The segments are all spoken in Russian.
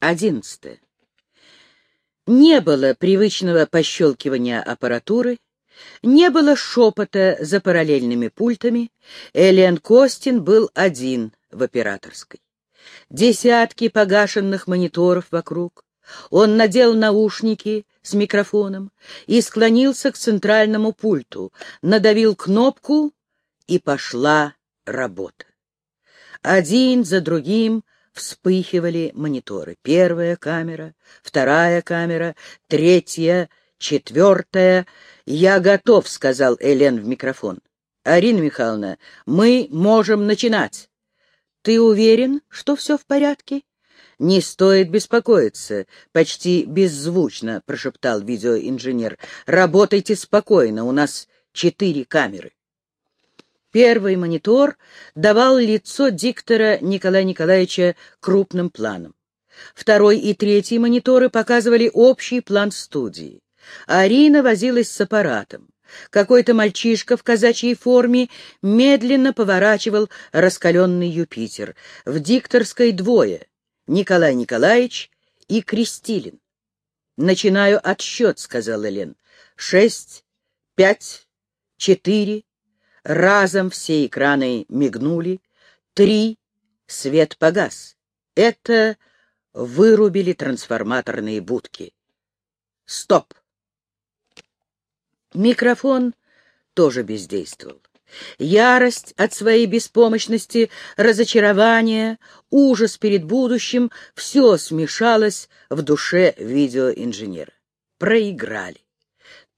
Одиннадцатое. Не было привычного пощелкивания аппаратуры, не было шепота за параллельными пультами, Элиан Костин был один в операторской. Десятки погашенных мониторов вокруг. Он надел наушники с микрофоном и склонился к центральному пульту, надавил кнопку, и пошла работа. Один за другим вспыхивали мониторы. Первая камера, вторая камера, третья, четвертая. «Я готов», — сказал Элен в микрофон. «Арина Михайловна, мы можем начинать». «Ты уверен, что все в порядке?» «Не стоит беспокоиться», — почти беззвучно прошептал видеоинженер. «Работайте спокойно, у нас четыре камеры». Первый монитор давал лицо диктора Николая Николаевича крупным планом. Второй и третий мониторы показывали общий план студии. Арина возилась с аппаратом. Какой-то мальчишка в казачьей форме медленно поворачивал раскаленный Юпитер. В дикторской двое — Николай Николаевич и Крестилин. «Начинаю отсчет», — сказал Элен. «Шесть, пять, четыре, Разом все экраны мигнули. Три. Свет погас. Это вырубили трансформаторные будки. Стоп! Микрофон тоже бездействовал. Ярость от своей беспомощности, разочарование, ужас перед будущим — все смешалось в душе видеоинженера. Проиграли.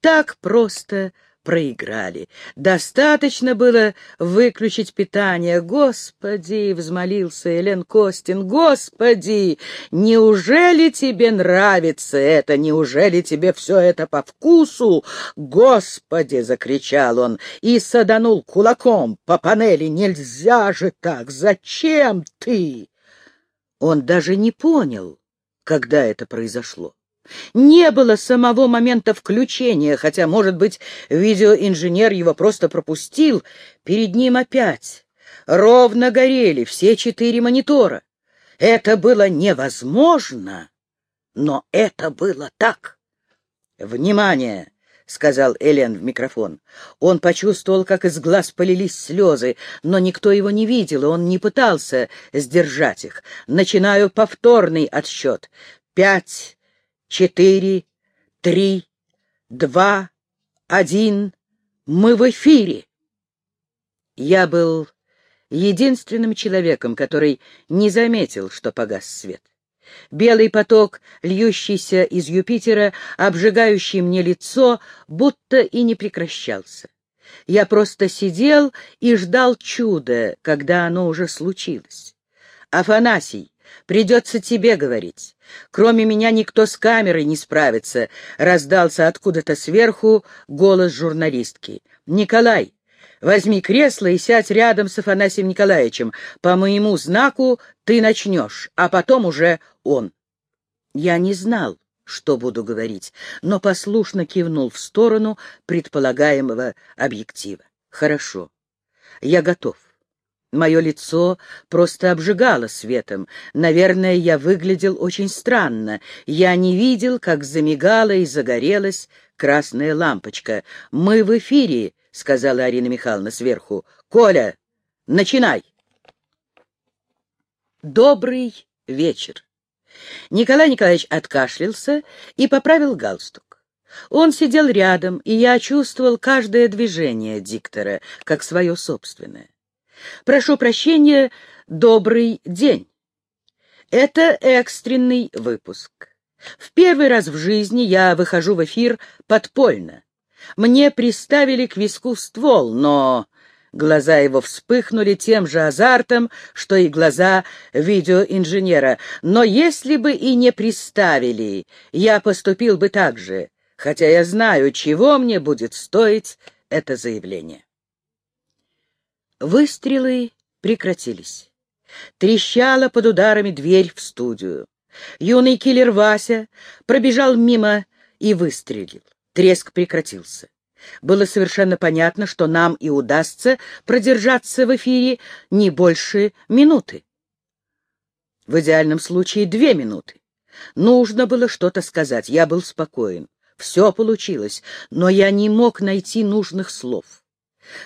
Так просто проиграли. Достаточно было выключить питание. Господи, — взмолился Элен Костин, — Господи, неужели тебе нравится это? Неужели тебе все это по вкусу? Господи, — закричал он и саданул кулаком по панели. Нельзя же так! Зачем ты? Он даже не понял, когда это произошло. Не было самого момента включения, хотя, может быть, видеоинженер его просто пропустил. Перед ним опять ровно горели все четыре монитора. Это было невозможно, но это было так. «Внимание!» — сказал Элен в микрофон. Он почувствовал, как из глаз полились слезы, но никто его не видел, и он не пытался сдержать их. «Начинаю повторный отсчет. Пять, четыре, три, два, один. Мы в эфире. Я был единственным человеком, который не заметил, что погас свет. Белый поток, льющийся из Юпитера, обжигающий мне лицо, будто и не прекращался. Я просто сидел и ждал чуда, когда оно уже случилось. «Афанасий, Придется тебе говорить. Кроме меня никто с камерой не справится», — раздался откуда-то сверху голос журналистки. «Николай, возьми кресло и сядь рядом с Афанасием Николаевичем. По моему знаку ты начнешь, а потом уже он». Я не знал, что буду говорить, но послушно кивнул в сторону предполагаемого объектива. «Хорошо, я готов». Мое лицо просто обжигало светом. Наверное, я выглядел очень странно. Я не видел, как замигала и загорелась красная лампочка. «Мы в эфире», — сказала Арина Михайловна сверху. «Коля, начинай!» Добрый вечер. Николай Николаевич откашлялся и поправил галстук. Он сидел рядом, и я чувствовал каждое движение диктора, как свое собственное. Прошу прощения, добрый день. Это экстренный выпуск. В первый раз в жизни я выхожу в эфир подпольно. Мне приставили к виску ствол, но... Глаза его вспыхнули тем же азартом, что и глаза видеоинженера. Но если бы и не приставили, я поступил бы так же, хотя я знаю, чего мне будет стоить это заявление. Выстрелы прекратились. Трещала под ударами дверь в студию. Юный киллер Вася пробежал мимо и выстрелил. Треск прекратился. Было совершенно понятно, что нам и удастся продержаться в эфире не больше минуты. В идеальном случае две минуты. Нужно было что-то сказать, я был спокоен. Все получилось, но я не мог найти нужных слов.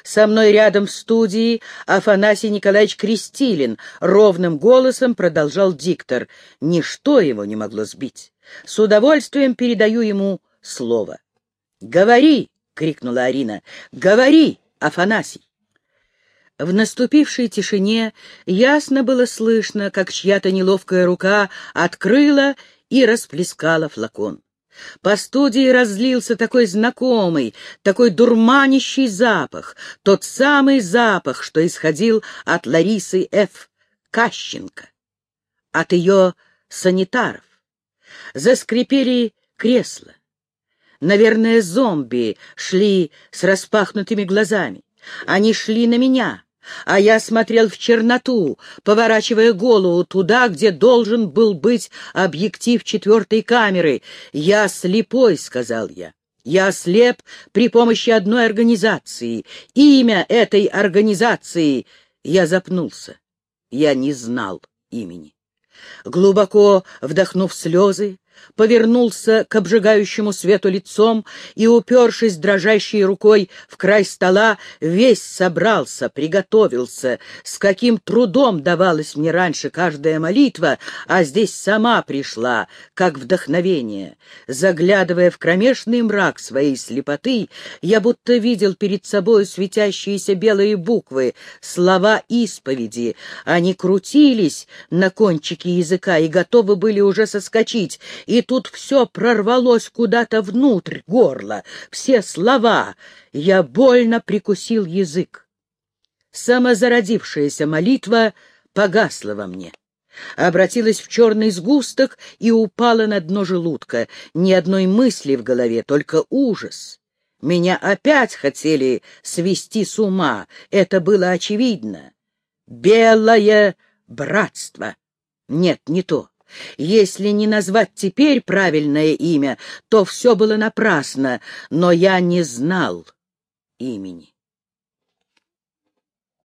Со мной рядом в студии Афанасий Николаевич Крестилин ровным голосом продолжал диктор. Ничто его не могло сбить. С удовольствием передаю ему слово. «Говори!» — крикнула Арина. «Говори, Афанасий!» В наступившей тишине ясно было слышно, как чья-то неловкая рука открыла и расплескала флакон. По студии разлился такой знакомый, такой дурманящий запах, тот самый запах, что исходил от Ларисы Ф. Кащенко, от ее санитаров. Заскрипели кресла. Наверное, зомби шли с распахнутыми глазами. Они шли на меня, а я смотрел в черноту, поворачивая голову туда, где должен был быть объектив четвертой камеры. «Я слепой», — сказал я. «Я слеп при помощи одной организации. Имя этой организации...» Я запнулся. Я не знал имени. Глубоко вдохнув слезы, повернулся к обжигающему свету лицом и, упершись дрожащей рукой в край стола, весь собрался, приготовился. С каким трудом давалась мне раньше каждая молитва, а здесь сама пришла, как вдохновение. Заглядывая в кромешный мрак своей слепоты, я будто видел перед собой светящиеся белые буквы, слова исповеди. Они крутились на кончике языка и готовы были уже соскочить, и тут все прорвалось куда-то внутрь горла, все слова. Я больно прикусил язык. Самозародившаяся молитва погасла во мне обратилась в черный сгусток и упала на дно желудка. Ни одной мысли в голове, только ужас. Меня опять хотели свести с ума, это было очевидно. Белое братство. Нет, не то. Если не назвать теперь правильное имя, то все было напрасно, но я не знал имени.